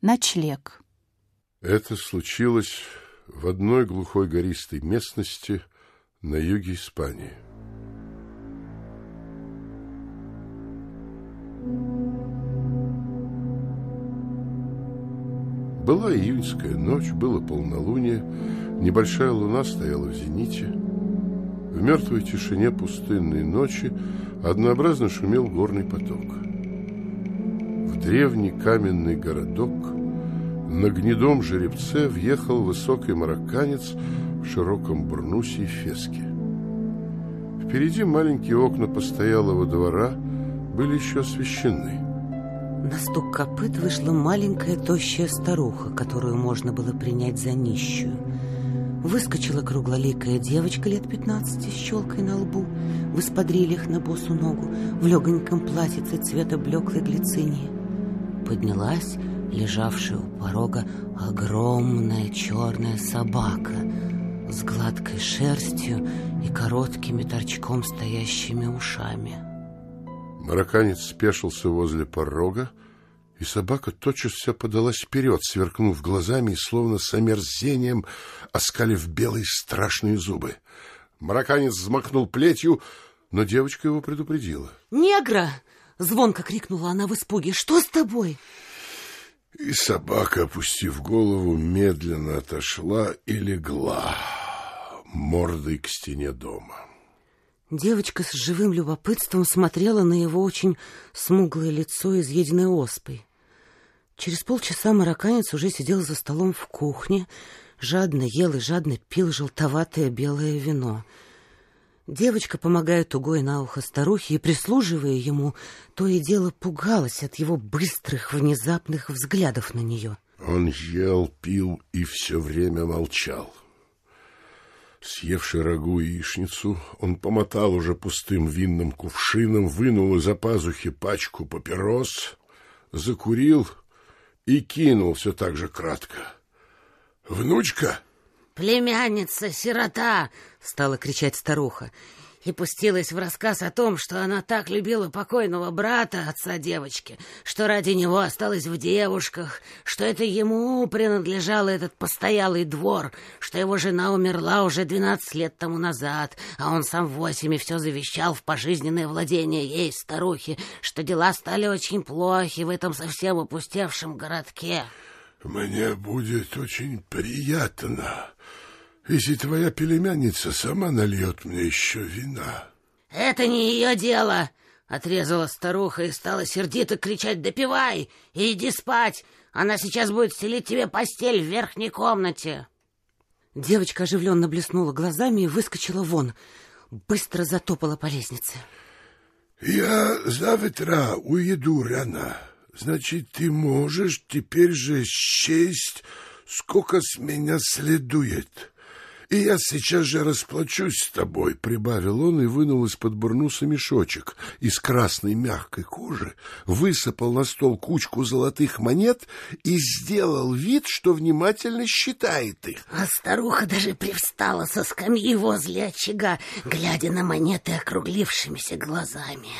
Ночлег. Это случилось в одной глухой гористой местности на юге Испании. Была июньская ночь, было полнолуние, небольшая луна стояла в зените. В мертвой тишине пустынной ночи однообразно шумел горный поток. Древний каменный городок на гнедом жеребце въехал высокий марокканец в широком бурнусе и феске. Впереди маленькие окна постоялого двора были еще освещены. На стук копыт вышла маленькая тощая старуха, которую можно было принять за нищую. Выскочила круглоликая девочка лет 15 с щелкой на лбу, в исподрильях на босу ногу, в легоньком платьице цвета блеклой глицинии. Поднялась лежавшая у порога огромная черная собака с гладкой шерстью и короткими торчком стоящими ушами. Марокканец спешился возле порога, и собака тотчас вся подалась вперед, сверкнув глазами и словно с омерзением оскалив белые страшные зубы. Марокканец взмахнул плетью, но девочка его предупредила. «Негра!» — звонко крикнула она в испуге. «Что с тобой?» И собака, опустив голову, медленно отошла и легла мордой к стене дома. Девочка с живым любопытством смотрела на его очень смуглое лицо, изъеденное оспой. Через полчаса марокканец уже сидел за столом в кухне, жадно ел и жадно пил желтоватое белое вино. Девочка, помогая тугой на ухо старухе и прислуживая ему, то и дело пугалась от его быстрых, внезапных взглядов на нее. Он ел, пил и все время молчал. Съевший рагу и яичницу, он помотал уже пустым винным кувшином, вынул из-за пазухи пачку папирос, закурил и кинул все так же кратко. «Внучка!» «Племянница, сирота!» — стала кричать старуха и пустилась в рассказ о том, что она так любила покойного брата, отца девочки, что ради него осталась в девушках, что это ему принадлежал этот постоялый двор, что его жена умерла уже двенадцать лет тому назад, а он сам восемь и все завещал в пожизненное владение ей, старухе, что дела стали очень плохи в этом совсем опустевшем городке. «Мне будет очень приятно», если твоя племянница сама нальет мне еще вина. — Это не ее дело! — отрезала старуха и стала сердито кричать «Допивай и иди спать! Она сейчас будет стелить тебе постель в верхней комнате!» Девочка оживленно блеснула глазами и выскочила вон. Быстро затопала по лестнице. «Я завтра уеду рано. Значит, ты можешь теперь же счесть, сколько с меня следует. И я сейчас же расплачусь с тобой, — прибавил он и вынул из-под бурнуса мешочек из красной мягкой кожи, высыпал на стол кучку золотых монет и сделал вид, что внимательно считает их. А старуха даже привстала со скамьи возле очага, глядя на монеты округлившимися глазами.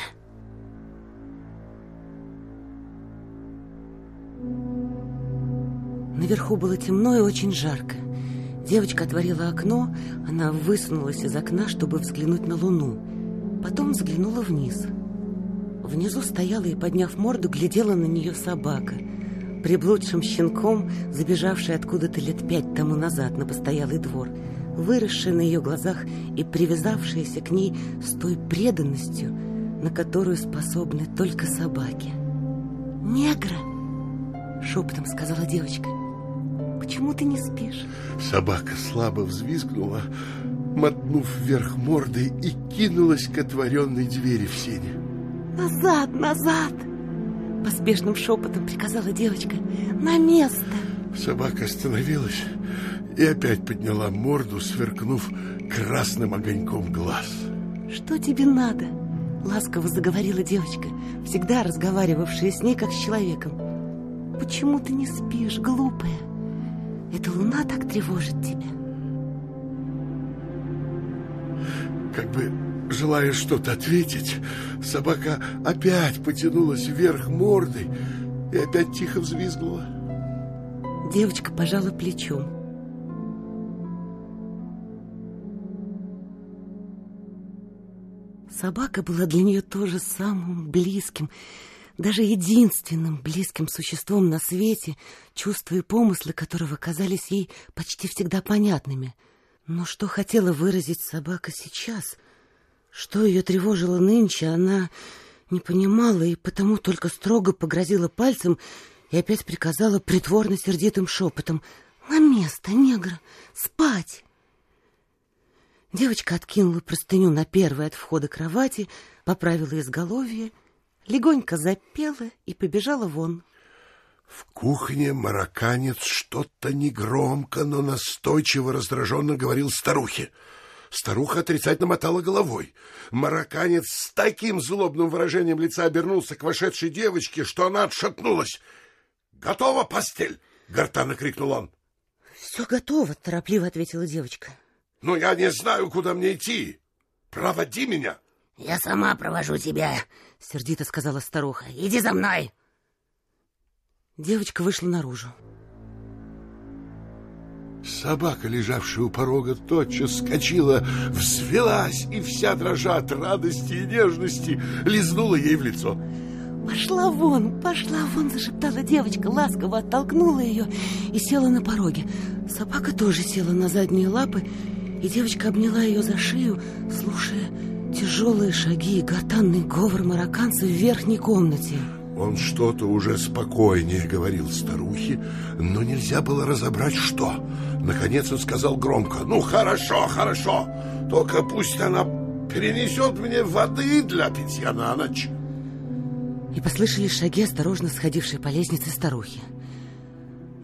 Наверху было темно и очень жарко. Девочка отворила окно, она высунулась из окна, чтобы взглянуть на луну. Потом взглянула вниз. Внизу стояла и, подняв морду, глядела на нее собака. Приблудшим щенком, забежавший откуда-то лет пять тому назад на постоялый двор, выросшая на ее глазах и привязавшаяся к ней с той преданностью, на которую способны только собаки. «Негра!» — шепотом сказала девочка. Почему ты не спишь? Собака слабо взвизгнула, мотнув вверх мордой и кинулась к отворенной двери в сене. Назад, назад! Поспешным шепотом приказала девочка. На место! Собака остановилась и опять подняла морду, сверкнув красным огоньком глаз. Что тебе надо? Ласково заговорила девочка, всегда разговаривавшая с ней как с человеком. Почему ты не спишь, глупая? Эта луна так тревожит тебя. Как бы желая что-то ответить, собака опять потянулась вверх мордой и опять тихо взвизгнула. Девочка пожала плечом. Собака была для нее тоже самым близким, даже единственным близким существом на свете, чувства и помыслы которого казались ей почти всегда понятными. Но что хотела выразить собака сейчас? Что ее тревожило нынче, она не понимала и потому только строго погрозила пальцем и опять приказала притворно сердитым шепотом «На место, негра! Спать!» Девочка откинула простыню на первой от входа кровати, поправила изголовье, легонько запела и побежала вон. В кухне марокканец что-то негромко, но настойчиво раздраженно говорил старухе. Старуха отрицательно мотала головой. Марокканец с таким злобным выражением лица обернулся к вошедшей девочке, что она отшатнулась. «Готова постель?» — гортанно крикнул он. «Все готово», — торопливо ответила девочка. «Но я не знаю, куда мне идти. Проводи меня». «Я сама провожу тебя», — сердито сказала старуха. «Иди за мной». Девочка вышла наружу. Собака, лежавшая у порога, тотчас скочила, взвелась и вся дрожа от радости и нежности лизнула ей в лицо. «Пошла вон, пошла вон!» – зашептала девочка, ласково оттолкнула ее и села на пороге. Собака тоже села на задние лапы, и девочка обняла ее за шею, слушая тяжелые шаги и гортанный говор марокканца в верхней комнате. Он что-то уже спокойнее говорил старухе, но нельзя было разобрать, что. Наконец он сказал громко, «Ну, хорошо, хорошо, только пусть она перенесет мне воды для питья на ночь». И послышались шаги, осторожно сходившие по лестнице старухи.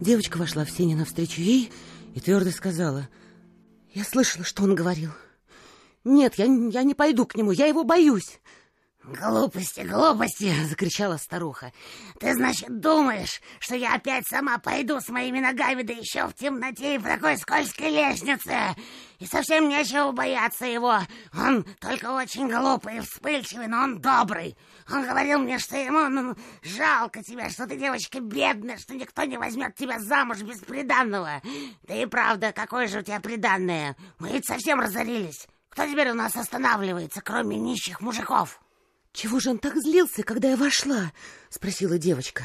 Девочка вошла в сене навстречу ей и твердо сказала, «Я слышала, что он говорил. Нет, я, я не пойду к нему, я его боюсь». «Глупости, глупости!» — закричала старуха. «Ты, значит, думаешь, что я опять сама пойду с моими ногами, да еще в темноте и по такой скользкой лестнице? И совсем нечего бояться его. Он только очень глупый и вспыльчивый, но он добрый. Он говорил мне, что ему ну, жалко тебя, что ты девочка бедная, что никто не возьмет тебя замуж без приданного. Да и правда, какое же у тебя приданное? Мы ведь совсем разорились. Кто теперь у нас останавливается, кроме нищих мужиков?» «Чего же он так злился, когда я вошла?» — спросила девочка.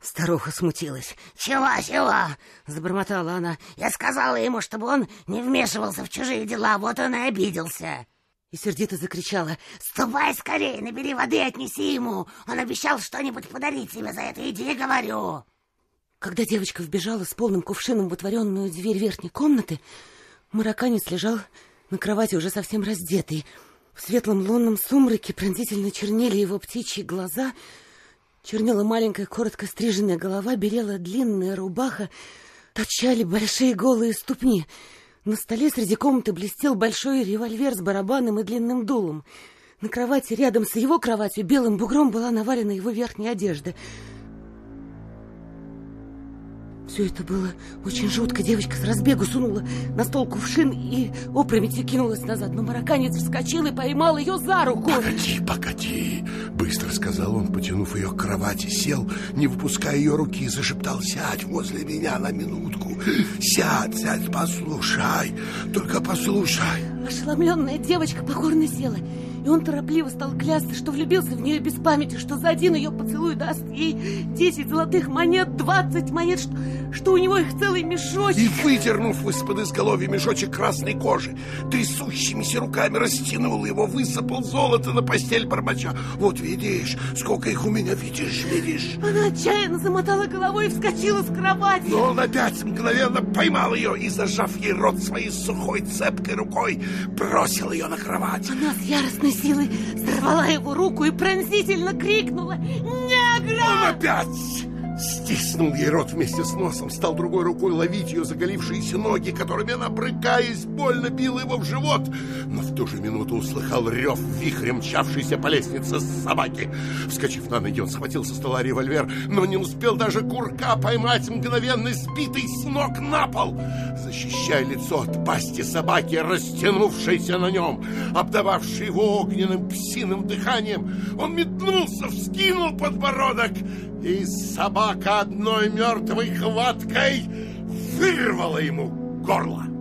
Старуха смутилась. «Чего, чего?» — забормотала она. «Я сказала ему, чтобы он не вмешивался в чужие дела, вот он и обиделся». И сердито закричала. «Ступай скорее, набери воды и отнеси ему. Он обещал что-нибудь подарить тебе за это. Иди, говорю». Когда девочка вбежала с полным кувшином в отворенную дверь верхней комнаты, марокканец лежал на кровати уже совсем раздетый, в светлом лунном сумраке пронзительно чернели его птичьи глаза, чернела маленькая коротко стриженная голова, белела длинная рубаха, торчали большие голые ступни. На столе среди комнаты блестел большой револьвер с барабаном и длинным дулом. На кровати рядом с его кроватью белым бугром была навалена его верхняя одежда — все это было очень жутко. Девочка с разбегу сунула на стол кувшин и опрометью кинулась назад. Но марокканец вскочил и поймал ее за руку. «Погоди, погоди!» Быстро сказал он, потянув ее к кровати, сел, не выпуская ее руки, и зашептал «Сядь возле меня на минутку! Сядь, сядь, послушай! Только послушай!» Ошеломленная девочка покорно села и он торопливо стал клясться, что влюбился в нее без памяти, что за один ее поцелуй даст ей десять золотых монет, двадцать монет, что, что у него их целый мешочек. И, выдернув из-под изголовья мешочек красной кожи, трясущимися руками растянул его, высыпал золото на постель бормоча. Вот видишь, сколько их у меня, видишь, видишь. Она отчаянно замотала головой и вскочила с кровати. Но он опять мгновенно поймал ее и, зажав ей рот своей сухой цепкой рукой, бросил ее на кровать. Она с яростной силой сорвала его руку и пронзительно крикнула «Негра!» Он опять стиснул ей рот вместе с носом, стал другой рукой ловить ее заголившиеся ноги, которыми она, брыкаясь, больно била его в живот. Но в ту же минуту услыхал рев вихрем мчавшейся по лестнице собаки. Вскочив на ноги, он схватил со стола револьвер, но не успел даже курка поймать, мгновенно сбитый с ног на пол, защищая лицо от пасти собаки, растянувшейся на нем, обдававшей его огненным псиным дыханием. Он метнулся, вскинул подбородок и собака одной мертвой хваткой вырвала ему горло.